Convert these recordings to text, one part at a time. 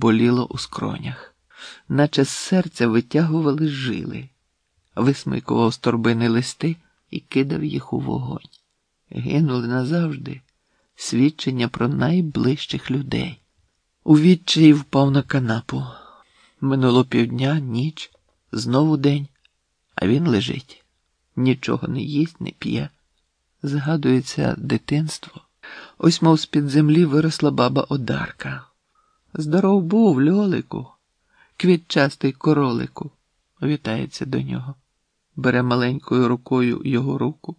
боліло у скронях, наче з серця витягували жили, висмикував з торбини листи і кидав їх у вогонь. Гинули назавжди свідчення про найближчих людей. У відчаї впав на канапу. Минуло півдня, ніч, знову день, а він лежить, нічого не їсть, не п'є. Згадується дитинство. Ось, мов з-під землі виросла баба Одарка. Здоров був, льолику, квітчастий королику, вітається до нього, бере маленькою рукою його руку,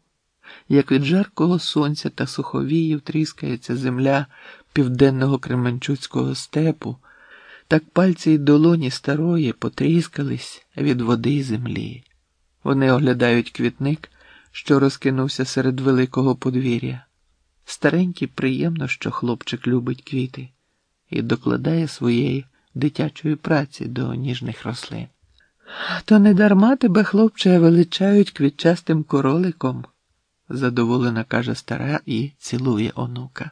як від жаркого сонця та суховіїв тріскається земля південного Кременчуцького степу, так пальці й долоні старої потріскались від води й землі. Вони оглядають квітник, що розкинувся серед великого подвір'я. Старенький приємно, що хлопчик любить квіти і докладає своєї дитячої праці до ніжних рослин. То не дарма тебе, хлопче, величають квітчастим короликом, задоволена каже стара і цілує онука.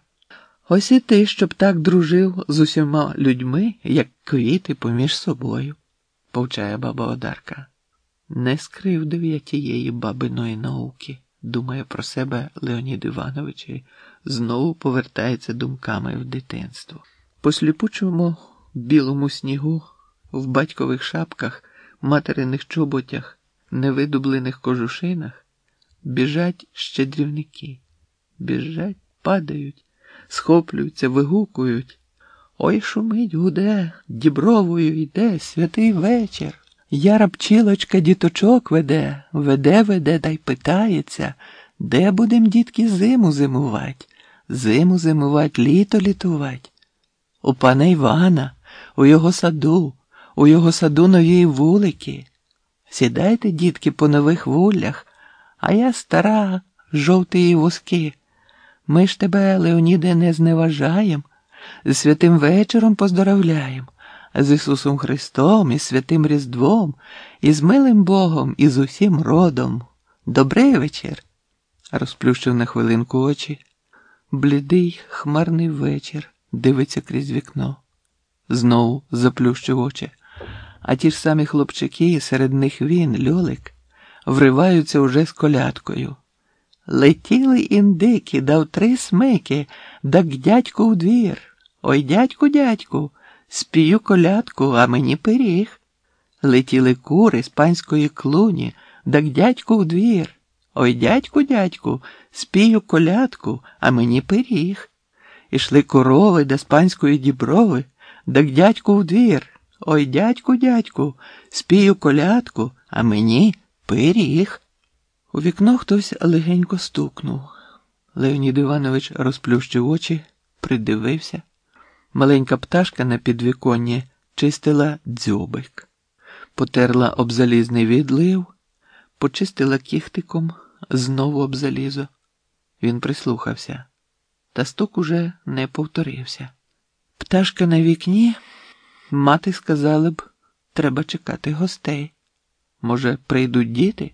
Ось і ти, щоб так дружив з усіма людьми, як квіти поміж собою, повчає баба Одарка. Не скривдив я тієї бабиної науки, думає про себе Леонід Іванович і знову повертається думками в дитинство. По сліпучому білому снігу, в батькових шапках, материних чоботях, невидублених кожушинах біжать щедрівники, біжать, падають, схоплюються, вигукують. Ой шумить, гуде, дібровою йде святий вечір. Яра пчілочка діточок веде, веде, веде та й питається, де будем, дітки, зиму зимувать, зиму зимувать, літо літувать. У пана Івана, у його саду, у його саду нові вулики. Сідайте, дітки, по нових вуллях, а я стара, жовтої воски. Ми ж тебе, Леоніде, не зневажаєм, з святим вечором поздоровляєм, з Ісусом Христом, і святим Різдвом, і з милим Богом, і з усім родом. Добрий вечір. Розплющив на хвилинку очі. Блідий, хмарний вечір дивиться крізь вікно. Знову заплющив очі. А ті ж самі хлопчики, серед них він, льолик, вриваються уже з колядкою. Летіли індики, дав три смики, дак дядьку в двір. Ой, дядьку, дядьку, спію колядку, а мені пиріг. Летіли кури з панської клуні, дак дядьку в двір. Ой, дядьку, дядьку, спію колядку, а мені пиріг. Ішли корови до панської діброви, дак дядьку в двір. Ой, дядьку, дядьку, спію колядку, а мені пиріг. У вікно хтось легенько стукнув. Леонід Іванович розплющив очі, придивився. Маленька пташка на підвіконні чистила дзьобик, потерла об залізний відлив, почистила кіхтиком, знову об залізо. Він прислухався, та стук уже не повторився. Пташка на вікні, мати сказали б, треба чекати гостей. Може, прийдуть діти?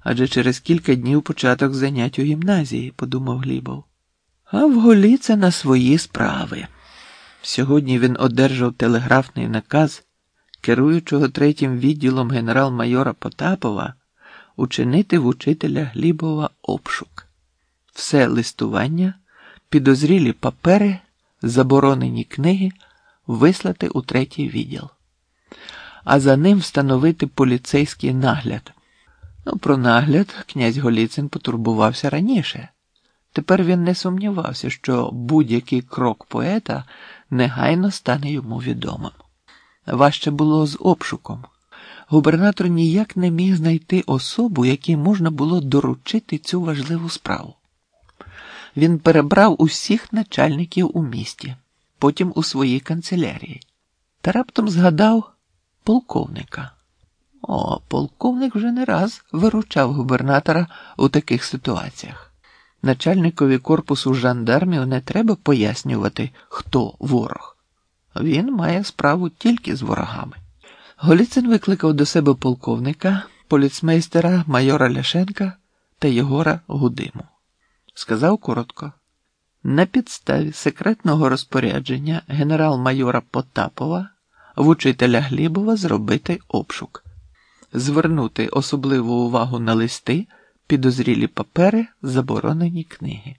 Адже через кілька днів початок занять у гімназії, подумав Глібов. А в це на свої справи. Сьогодні він одержав телеграфний наказ керуючого третім відділом генерал-майора Потапова учинити в учителя Глібова обшук. Все листування, підозрілі папери, заборонені книги вислати у третій відділ, а за ним встановити поліцейський нагляд. Ну, про нагляд князь Голіцин потурбувався раніше. Тепер він не сумнівався, що будь-який крок поета негайно стане йому відомим. Важче було з обшуком. Губернатор ніяк не міг знайти особу, якій можна було доручити цю важливу справу. Він перебрав усіх начальників у місті, потім у своїй канцелярії, та раптом згадав полковника. О, полковник вже не раз виручав губернатора у таких ситуаціях. Начальникові корпусу жандармів не треба пояснювати, хто ворог. Він має справу тільки з ворогами. Голіцин викликав до себе полковника, поліцмейстера майора Ляшенка та Єгора Гудиму. Сказав коротко: На підставі секретного розпорядження генерал-майора Потапова в учителя Глібова зробити обшук, звернути особливу увагу на листи, підозрілі папери, заборонені книги.